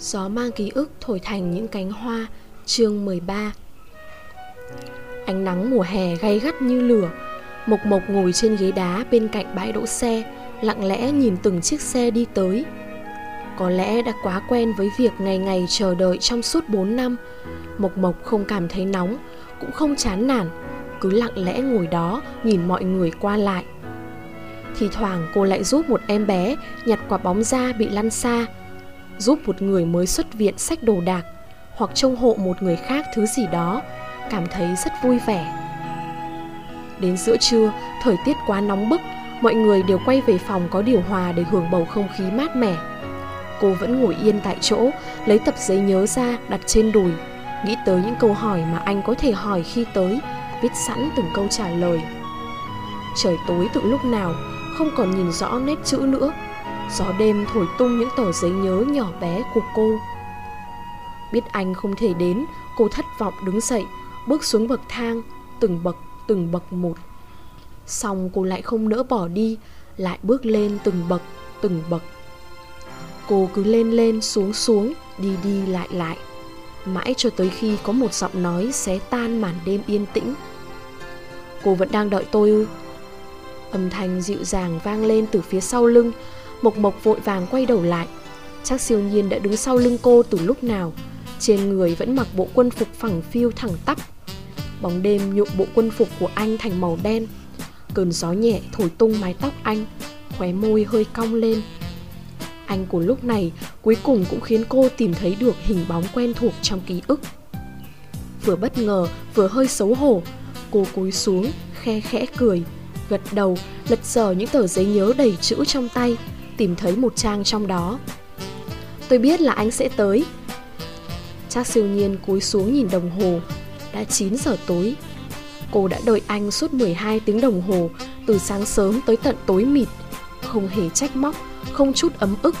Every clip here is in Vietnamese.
Gió mang ký ức thổi thành những cánh hoa, Chương 13 Ánh nắng mùa hè gay gắt như lửa, Mộc Mộc ngồi trên ghế đá bên cạnh bãi đỗ xe, Lặng lẽ nhìn từng chiếc xe đi tới. Có lẽ đã quá quen với việc ngày ngày chờ đợi trong suốt 4 năm, Mộc Mộc không cảm thấy nóng, Cũng không chán nản, Cứ lặng lẽ ngồi đó nhìn mọi người qua lại. Thì thoảng cô lại giúp một em bé nhặt quả bóng da bị lăn xa giúp một người mới xuất viện sách đồ đạc hoặc trông hộ một người khác thứ gì đó, cảm thấy rất vui vẻ. Đến giữa trưa, thời tiết quá nóng bức, mọi người đều quay về phòng có điều hòa để hưởng bầu không khí mát mẻ. Cô vẫn ngồi yên tại chỗ, lấy tập giấy nhớ ra đặt trên đùi, nghĩ tới những câu hỏi mà anh có thể hỏi khi tới, viết sẵn từng câu trả lời. Trời tối từ lúc nào, không còn nhìn rõ nét chữ nữa. Gió đêm thổi tung những tờ giấy nhớ nhỏ bé của cô. Biết anh không thể đến, Cô thất vọng đứng dậy, Bước xuống bậc thang, Từng bậc từng bậc một. Xong cô lại không nỡ bỏ đi, Lại bước lên từng bậc từng bậc. Cô cứ lên lên, xuống xuống, Đi đi lại lại. Mãi cho tới khi có một giọng nói Xé tan màn đêm yên tĩnh. Cô vẫn đang đợi tôi ư. Âm thanh dịu dàng vang lên từ phía sau lưng Mộc Mộc vội vàng quay đầu lại. Chắc siêu nhiên đã đứng sau lưng cô từ lúc nào. Trên người vẫn mặc bộ quân phục phẳng phiu thẳng tắp. Bóng đêm nhuộm bộ quân phục của anh thành màu đen. Cơn gió nhẹ thổi tung mái tóc anh, Khóe môi hơi cong lên. Anh của lúc này cuối cùng cũng khiến cô tìm thấy được hình bóng quen thuộc trong ký ức. Vừa bất ngờ, vừa hơi xấu hổ, Cô cúi xuống, khe khẽ cười, Gật đầu, lật dở những tờ giấy nhớ đầy chữ trong tay tìm thấy một trang trong đó. Tôi biết là anh sẽ tới. Chắc siêu nhiên cúi xuống nhìn đồng hồ. Đã 9 giờ tối. Cô đã đợi anh suốt 12 tiếng đồng hồ, Từ sáng sớm tới tận tối mịt. Không hề trách móc, Không chút ấm ức.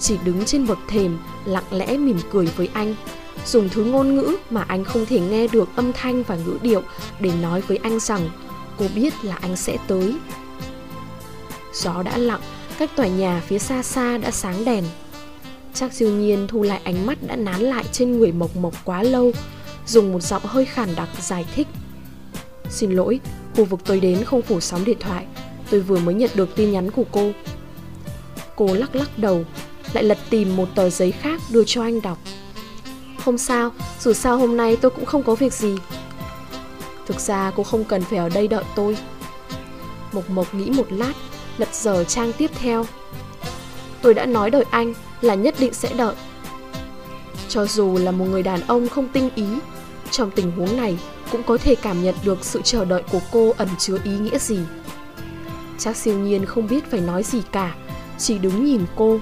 Chỉ đứng trên bậc thềm, Lặng lẽ mỉm cười với anh. Dùng thứ ngôn ngữ mà anh không thể nghe được âm thanh và ngữ điệu Để nói với anh rằng, Cô biết là anh sẽ tới. Gió đã lặng Cách tòa nhà phía xa xa đã sáng đèn. Chắc siêu nhiên thu lại ánh mắt đã nán lại trên người Mộc Mộc quá lâu Dùng một giọng hơi khàn đặc giải thích. Xin lỗi, khu vực tôi đến không phủ sóng điện thoại Tôi vừa mới nhận được tin nhắn của cô. Cô lắc lắc đầu Lại lật tìm một tờ giấy khác đưa cho anh đọc. Không sao, dù sao hôm nay tôi cũng không có việc gì. Thực ra cô không cần phải ở đây đợi tôi. Mộc Mộc nghĩ một lát lật dở trang tiếp theo. Tôi đã nói đợi anh là nhất định sẽ đợi. Cho dù là một người đàn ông không tinh ý, trong tình huống này cũng có thể cảm nhận được sự chờ đợi của cô ẩn chứa ý nghĩa gì. Chắc siêu nhiên không biết phải nói gì cả, chỉ đứng nhìn cô.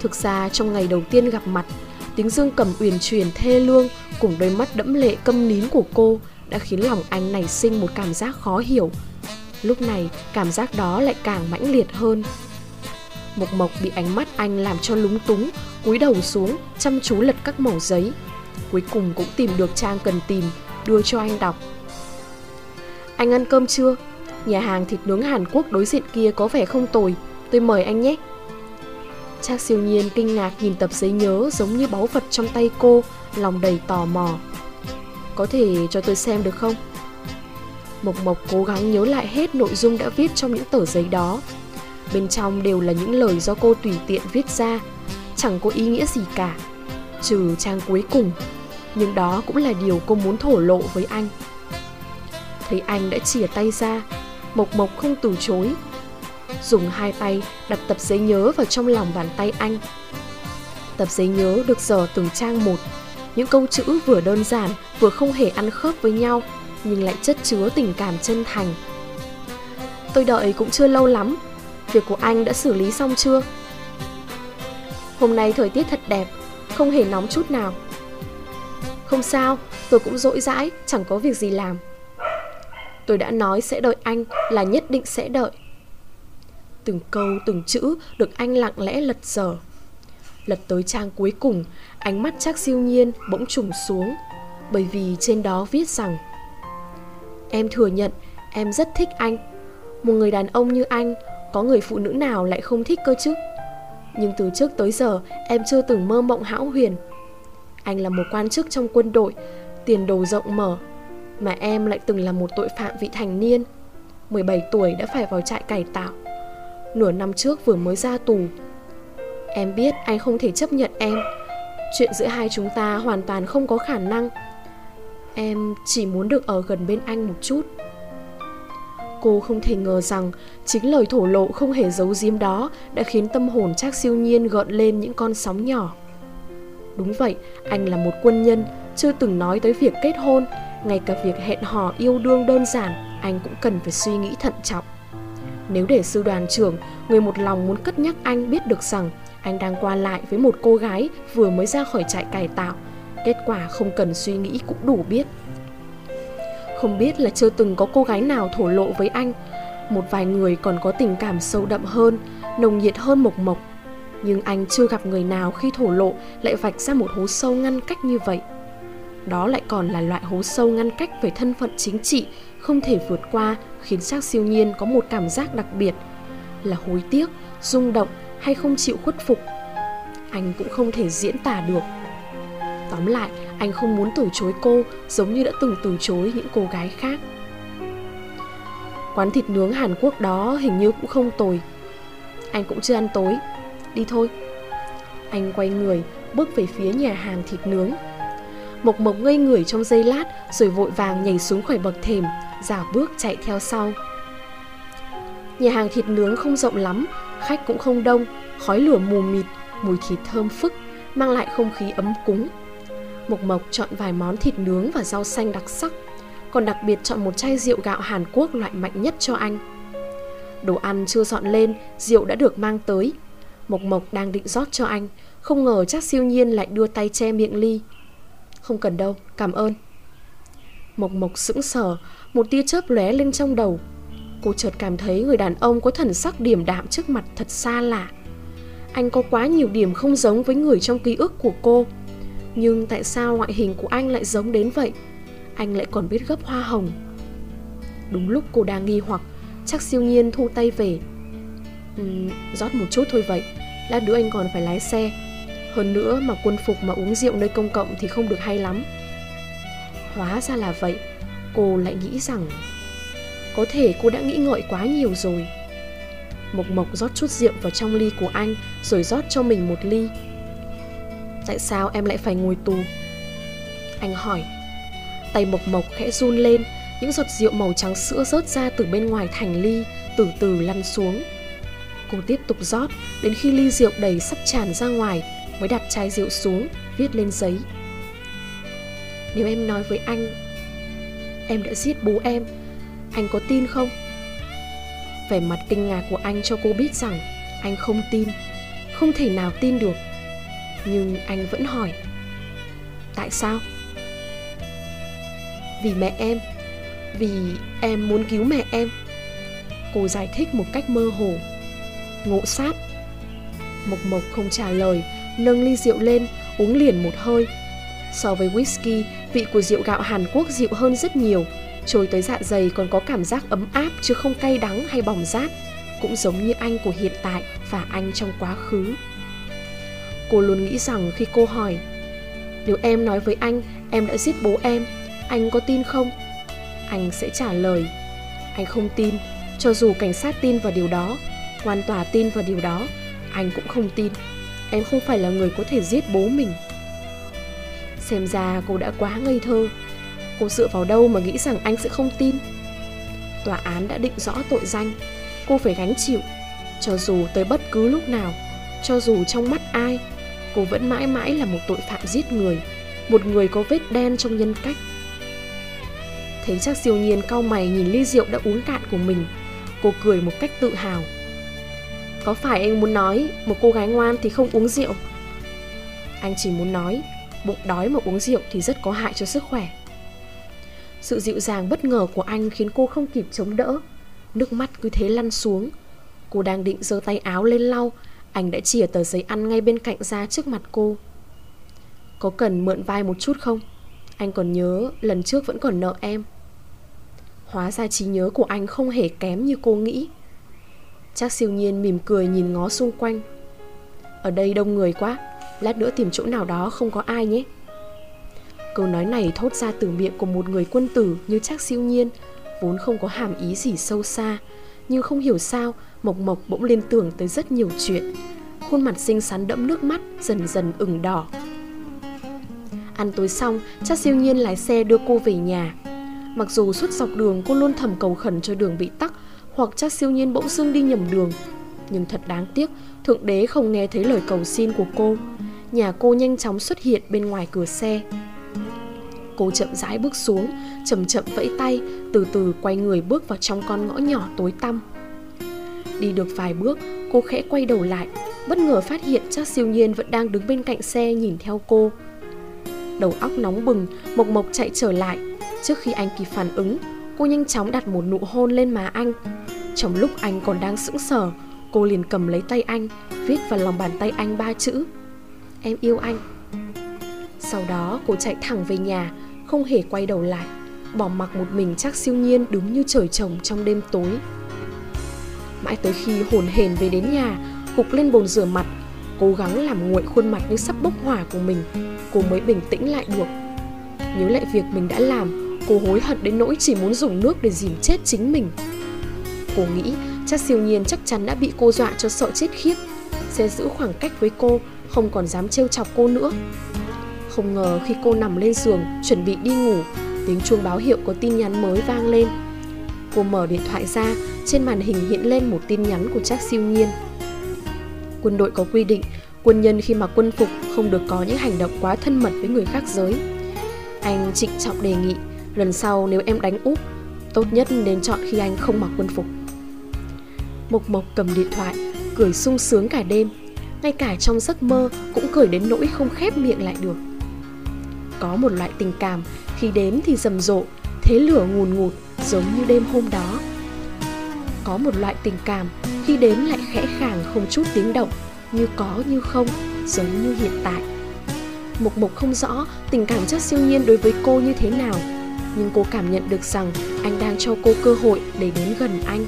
Thực ra trong ngày đầu tiên gặp mặt, tiếng dương cầm uyển chuyển thê lương cùng đôi mắt đẫm lệ câm nín của cô đã khiến lòng anh nảy sinh một cảm giác khó hiểu. Lúc này, cảm giác đó lại càng mãnh liệt hơn. Mộc Mộc bị ánh mắt anh làm cho lúng túng, cúi đầu xuống, chăm chú lật các mẩu giấy. Cuối cùng cũng tìm được trang cần tìm, Đưa cho anh đọc. Anh ăn cơm chưa? Nhà hàng thịt nướng Hàn Quốc đối diện kia có vẻ không tồi. Tôi mời anh nhé. Trác siêu nhiên kinh ngạc nhìn tập giấy nhớ giống như báu vật trong tay cô, Lòng đầy tò mò. Có thể cho tôi xem được không? Mộc Mộc cố gắng nhớ lại hết nội dung đã viết trong những tờ giấy đó. Bên trong đều là những lời do cô tùy tiện viết ra, chẳng có ý nghĩa gì cả, trừ trang cuối cùng. Nhưng đó cũng là điều cô muốn thổ lộ với anh. Thấy anh đã chìa tay ra, Mộc Mộc không từ chối. Dùng hai tay đặt tập giấy nhớ vào trong lòng bàn tay anh. Tập giấy nhớ được dở từng trang một, những câu chữ vừa đơn giản vừa không hề ăn khớp với nhau nhưng lại chất chứa tình cảm chân thành. Tôi đợi cũng chưa lâu lắm, việc của anh đã xử lý xong chưa? Hôm nay thời tiết thật đẹp, không hề nóng chút nào. Không sao, tôi cũng dỗi dãi, chẳng có việc gì làm. Tôi đã nói sẽ đợi anh là nhất định sẽ đợi. Từng câu, từng chữ được anh lặng lẽ lật dở. Lật tới trang cuối cùng, ánh mắt chắc siêu nhiên bỗng trùng xuống, bởi vì trên đó viết rằng Em thừa nhận, em rất thích anh. Một người đàn ông như anh, Có người phụ nữ nào lại không thích cơ chứ? Nhưng từ trước tới giờ, em chưa từng mơ mộng hão huyền. Anh là một quan chức trong quân đội, Tiền đồ rộng mở, Mà em lại từng là một tội phạm vị thành niên. 17 tuổi đã phải vào trại cải tạo. Nửa năm trước vừa mới ra tù. Em biết anh không thể chấp nhận em. Chuyện giữa hai chúng ta hoàn toàn không có khả năng. Em chỉ muốn được ở gần bên anh một chút Cô không thể ngờ rằng chính lời thổ lộ không hề giấu giếm đó đã khiến tâm hồn Trác siêu nhiên gợn lên những con sóng nhỏ. Đúng vậy, anh là một quân nhân, chưa từng nói tới việc kết hôn, ngay cả việc hẹn hò yêu đương đơn giản, anh cũng cần phải suy nghĩ thận trọng. Nếu để sư đoàn trưởng, người một lòng muốn cất nhắc anh biết được rằng anh đang qua lại với một cô gái vừa mới ra khỏi trại cải tạo, kết quả không cần suy nghĩ cũng đủ biết. Không biết là chưa từng có cô gái nào thổ lộ với anh. Một vài người còn có tình cảm sâu đậm hơn Nồng nhiệt hơn mộc mộc. Nhưng anh chưa gặp người nào khi thổ lộ Lại vạch ra một hố sâu ngăn cách như vậy. Đó lại còn là loại hố sâu ngăn cách về thân phận chính trị Không thể vượt qua Khiến xác siêu nhiên có một cảm giác đặc biệt Là hối tiếc, rung động hay không chịu khuất phục. Anh cũng không thể diễn tả được. Tóm lại, anh không muốn từ chối cô giống như đã từng từ chối những cô gái khác. Quán thịt nướng Hàn Quốc đó hình như cũng không tồi. Anh cũng chưa ăn tối. Đi thôi. Anh quay người, bước về phía nhà hàng thịt nướng. Mộc Mộc ngây người trong giây lát rồi vội vàng nhảy xuống khỏi bậc thềm, giả bước chạy theo sau. Nhà hàng thịt nướng không rộng lắm, khách cũng không đông, khói lửa mù mịt, mùi thịt thơm phức, mang lại không khí ấm cúng Mộc Mộc chọn vài món thịt nướng và rau xanh đặc sắc, còn đặc biệt chọn một chai rượu gạo Hàn Quốc loại mạnh nhất cho anh. Đồ ăn chưa dọn lên, rượu đã được mang tới. Mộc Mộc đang định rót cho anh, không ngờ chắc siêu nhiên lại đưa tay che miệng ly. Không cần đâu, cảm ơn. Mộc Mộc sững sờ, một tia chớp lóe lên trong đầu. Cô chợt cảm thấy người đàn ông có thần sắc điềm đạm trước mặt thật xa lạ. Anh có quá nhiều điểm không giống với người trong ký ức của cô. Nhưng tại sao ngoại hình của anh lại giống đến vậy? Anh lại còn biết gấp hoa hồng. Đúng lúc cô đang nghi hoặc Chắc siêu nhiên thu tay về. Uhm, Rót một chút thôi vậy Lát nữa anh còn phải lái xe. Hơn nữa mà quân phục mà uống rượu nơi công cộng Thì không được hay lắm. Hóa ra là vậy Cô lại nghĩ rằng Có thể cô đã nghĩ ngợi quá nhiều rồi. Mộc Mộc rót chút rượu vào trong ly của anh Rồi rót cho mình một ly. Tại sao em lại phải ngồi tù? Anh hỏi. Tay mộc mộc khẽ run lên, Những giọt rượu màu trắng sữa rớt ra từ bên ngoài thành ly, Từ từ lăn xuống. Cô tiếp tục rót, Đến khi ly rượu đầy sắp tràn ra ngoài, Mới đặt chai rượu xuống, Viết lên giấy. Nếu em nói với anh, Em đã giết bố em, Anh có tin không? Vẻ mặt kinh ngạc của anh cho cô biết rằng, Anh không tin. Không thể nào tin được nhưng anh vẫn hỏi, tại sao? Vì mẹ em, vì em muốn cứu mẹ em. Cô giải thích một cách mơ hồ. Ngộ sát. Mộc mộc không trả lời, nâng ly rượu lên, uống liền một hơi. So với whisky, vị của rượu gạo hàn quốc dịu hơn rất nhiều. Trôi tới dạ dày còn có cảm giác ấm áp chứ không cay đắng hay bỏng rát. Cũng giống như anh của hiện tại và anh trong quá khứ. Cô luôn nghĩ rằng khi cô hỏi, Nếu em nói với anh, em đã giết bố em, Anh có tin không? Anh sẽ trả lời, Anh không tin. Cho dù cảnh sát tin vào điều đó, Quan tòa tin vào điều đó, Anh cũng không tin. Em không phải là người có thể giết bố mình. Xem ra cô đã quá ngây thơ. Cô dựa vào đâu mà nghĩ rằng anh sẽ không tin? Tòa án đã định rõ tội danh. Cô phải gánh chịu. Cho dù tới bất cứ lúc nào, Cho dù trong mắt ai cô vẫn mãi mãi là một tội phạm giết người, một người có vết đen trong nhân cách. Thấy chắc siêu nhiên cau mày nhìn ly rượu đã uống cạn của mình, cô cười một cách tự hào. Có phải anh muốn nói một cô gái ngoan thì không uống rượu? Anh chỉ muốn nói, bụng đói mà uống rượu thì rất có hại cho sức khỏe. Sự dịu dàng bất ngờ của anh khiến cô không kịp chống đỡ. Nước mắt cứ thế lăn xuống. Cô đang định giơ tay áo lên lau anh đã chìa tờ giấy ăn ngay bên cạnh ra trước mặt cô. Có cần mượn vai một chút không? Anh còn nhớ lần trước vẫn còn nợ em. Hóa ra trí nhớ của anh không hề kém như cô nghĩ. Chắc siêu nhiên mỉm cười nhìn ngó xung quanh. Ở đây đông người quá, Lát nữa tìm chỗ nào đó không có ai nhé. Câu nói này thốt ra từ miệng của một người quân tử như chắc siêu nhiên, Vốn không có hàm ý gì sâu xa, Nhưng không hiểu sao Mộc Mộc bỗng liên tưởng tới rất nhiều chuyện. Khuôn mặt xinh xắn đẫm nước mắt Dần dần ửng đỏ. Ăn tối xong cha siêu nhiên lái xe đưa cô về nhà. Mặc dù suốt dọc đường cô luôn thầm cầu khẩn cho đường bị tắc, Hoặc cha siêu nhiên bỗng dưng đi nhầm đường. Nhưng thật đáng tiếc, Thượng đế không nghe thấy lời cầu xin của cô. Nhà cô nhanh chóng xuất hiện bên ngoài cửa xe. Cô chậm rãi bước xuống, Chậm chậm vẫy tay, Từ từ quay người bước vào trong con ngõ nhỏ tối tăm. Đi được vài bước, Cô khẽ quay đầu lại, Bất ngờ phát hiện chắc siêu nhiên vẫn đang đứng bên cạnh xe nhìn theo cô. Đầu óc nóng bừng, Mộc Mộc chạy trở lại. Trước khi anh kịp phản ứng, Cô nhanh chóng đặt một nụ hôn lên má anh. Trong lúc anh còn đang sững sờ, Cô liền cầm lấy tay anh, Viết vào lòng bàn tay anh ba chữ, Em yêu anh. Sau đó, cô chạy thẳng về nhà, Không hề quay đầu lại, Bỏ mặc một mình chắc siêu nhiên đứng như trời trồng trong đêm tối. Mãi tới khi hồn hền về đến nhà gục lên bồn rửa mặt, Cố gắng làm nguội khuôn mặt như sắp bốc hỏa của mình, Cô mới bình tĩnh lại được. Nhớ lại việc mình đã làm, Cô hối hận đến nỗi chỉ muốn dùng nước để dìm chết chính mình. Cô nghĩ chắc siêu nhiên chắc chắn đã bị cô dọa cho sợ chết khiếp, Sẽ giữ khoảng cách với cô, Không còn dám trêu chọc cô nữa. Không ngờ khi cô nằm lên giường, Chuẩn bị đi ngủ, Tiếng chuông báo hiệu có tin nhắn mới vang lên. Cô mở điện thoại ra trên màn hình hiện lên một tin nhắn của Trác siêu nhiên. Quân đội có quy định, Quân nhân khi mặc quân phục không được có những hành động quá thân mật với người khác giới. Anh trịnh trọng đề nghị, Lần sau nếu em đánh úp, Tốt nhất nên chọn khi anh không mặc quân phục. Mộc Mộc cầm điện thoại, Cười sung sướng cả đêm. Ngay cả trong giấc mơ Cũng cười đến nỗi không khép miệng lại được. Có một loại tình cảm, Khi đến thì rầm rộ, Thế lửa ngùn ngụt giống như đêm hôm đó. Có một loại tình cảm, Khi đến lại khẽ khàng không chút tiếng động, Như có như không, Giống như hiện tại. Mục mục không rõ tình cảm chất siêu nhiên đối với cô như thế nào, Nhưng cô cảm nhận được rằng anh đang cho cô cơ hội để đến gần anh.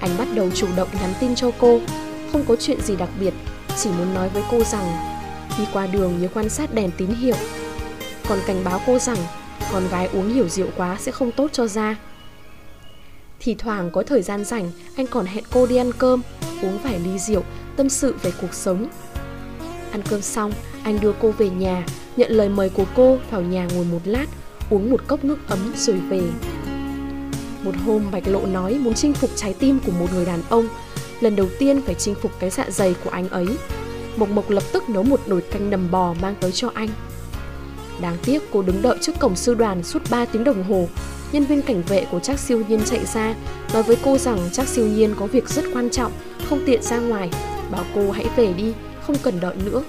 Anh bắt đầu chủ động nhắn tin cho cô, Không có chuyện gì đặc biệt, Chỉ muốn nói với cô rằng, Đi qua đường nhớ quan sát đèn tín hiệu. Còn cảnh báo cô rằng, Con gái uống nhiều rượu quá sẽ không tốt cho da. Thì thoảng có thời gian rảnh, Anh còn hẹn cô đi ăn cơm, Uống vài ly rượu, Tâm sự về cuộc sống. Ăn cơm xong, Anh đưa cô về nhà, Nhận lời mời của cô vào nhà ngồi một lát, Uống một cốc nước ấm rồi về. Một hôm Bạch Lộ nói muốn chinh phục trái tim của một người đàn ông. Lần đầu tiên phải chinh phục cái dạ dày của anh ấy. Mộc Mộc lập tức nấu một nồi canh nầm bò mang tới cho anh. Đáng tiếc cô đứng đợi trước cổng sư đoàn suốt 3 tiếng đồng hồ. Nhân viên cảnh vệ của Trác siêu nhiên chạy ra Nói với cô rằng Trác siêu nhiên có việc rất quan trọng Không tiện ra ngoài. Bảo cô hãy về đi Không cần đợi nữa.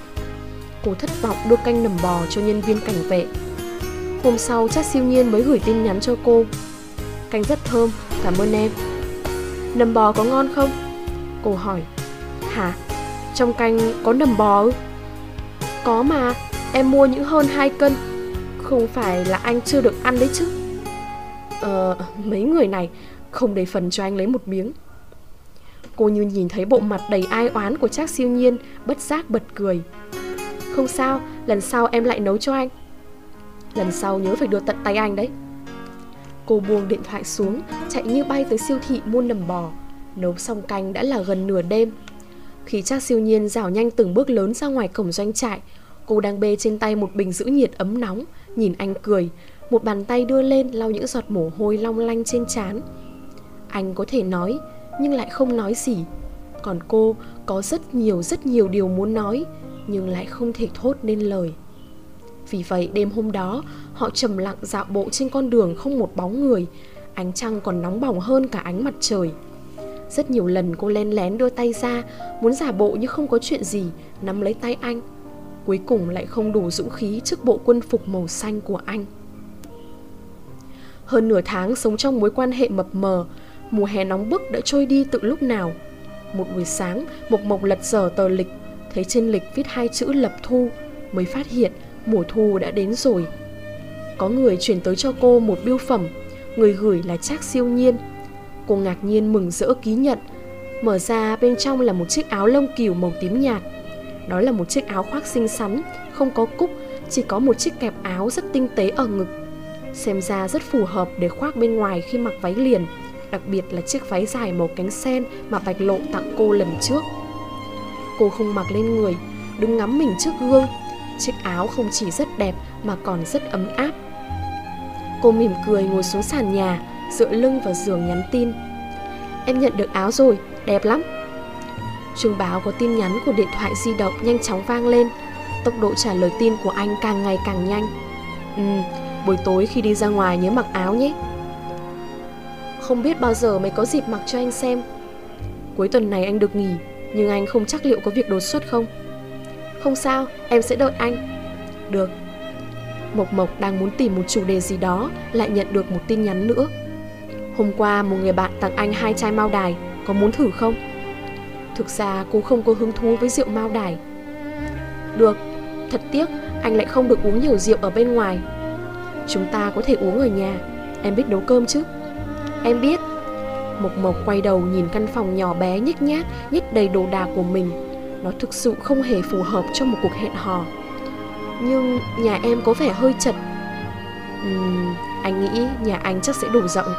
Cô thất vọng đưa canh nầm bò cho nhân viên cảnh vệ. Hôm sau Trác siêu nhiên mới gửi tin nhắn cho cô. Canh rất thơm, cảm ơn em. Nầm bò có ngon không? Cô hỏi. Hả? Trong canh có nầm bò ư? Có mà, em mua những hơn 2 cân. Không phải là anh chưa được ăn đấy chứ. Ờ, mấy người này không để phần cho anh lấy một miếng Cô như nhìn thấy bộ mặt đầy ai oán của Trác siêu nhiên Bất giác bật cười Không sao, lần sau em lại nấu cho anh Lần sau nhớ phải đưa tận tay anh đấy Cô buông điện thoại xuống, chạy như bay tới siêu thị mua nầm bò. Nấu xong canh đã là gần nửa đêm. Khi Trác siêu nhiên rảo nhanh từng bước lớn ra ngoài cổng doanh trại, cô đang bê trên tay một bình giữ nhiệt ấm nóng, nhìn anh cười, một bàn tay đưa lên lau những giọt mồ hôi long lanh trên trán. Anh có thể nói, nhưng lại không nói gì. Còn cô có rất nhiều rất nhiều điều muốn nói, nhưng lại không thể thốt nên lời. Vì vậy đêm hôm đó Họ trầm lặng dạo bộ trên con đường không một bóng người Ánh trăng còn nóng bỏng hơn cả ánh mặt trời Rất nhiều lần cô len lén đưa tay ra Muốn giả bộ như không có chuyện gì Nắm lấy tay anh Cuối cùng lại không đủ dũng khí trước bộ quân phục màu xanh của anh hơn nửa tháng sống trong mối quan hệ mập mờ Mùa hè nóng bức đã trôi đi từ lúc nào. Một buổi sáng Mộc Mộc lật dở tờ lịch Thấy trên lịch viết hai chữ lập thu Mới phát hiện mùa thu đã đến rồi. Có người chuyển tới cho cô một biêu phẩm người gửi là trác siêu nhiên. Cô ngạc nhiên mừng rỡ ký nhận mở ra bên trong là một chiếc áo lông cừu màu tím nhạt. Đó là một chiếc áo khoác xinh xắn, không có cúc, chỉ có một chiếc kẹp áo rất tinh tế ở ngực. Xem ra rất phù hợp để khoác bên ngoài khi mặc váy liền, đặc biệt là chiếc váy dài màu cánh sen mà Bạch Lộ tặng cô lần trước. Cô không mặc lên người, đứng ngắm mình trước gương. Chiếc áo không chỉ rất đẹp mà còn rất ấm áp. Cô mỉm cười ngồi xuống sàn nhà, dựa lưng vào giường nhắn tin. Em nhận được áo rồi, đẹp lắm. Trường báo có tin nhắn của điện thoại di động nhanh chóng vang lên. Tốc độ trả lời tin của anh càng ngày càng nhanh. Ừ, buổi tối khi đi ra ngoài nhớ mặc áo nhé. Không biết bao giờ mày có dịp mặc cho anh xem. Cuối tuần này anh được nghỉ, nhưng anh không chắc liệu có việc đột xuất không. Không sao, em sẽ đợi anh. Được. Mộc Mộc đang muốn tìm một chủ đề gì đó, lại nhận được một tin nhắn nữa. Hôm qua một người bạn tặng anh hai chai mao đài, có muốn thử không? Thực ra cô không có hứng thú với rượu mao đài Được, thật tiếc anh lại không được uống nhiều rượu ở bên ngoài Chúng ta có thể uống ở nhà. Em biết nấu cơm chứ? Em biết. Mộc Mộc quay đầu nhìn căn phòng nhỏ bé nhếch nhác Nhích đầy đồ đạc của mình. Nó thực sự không hề phù hợp cho một cuộc hẹn hò. Nhưng nhà em có vẻ hơi chật. Uhm, Anh nghĩ nhà anh chắc sẽ đủ rộng.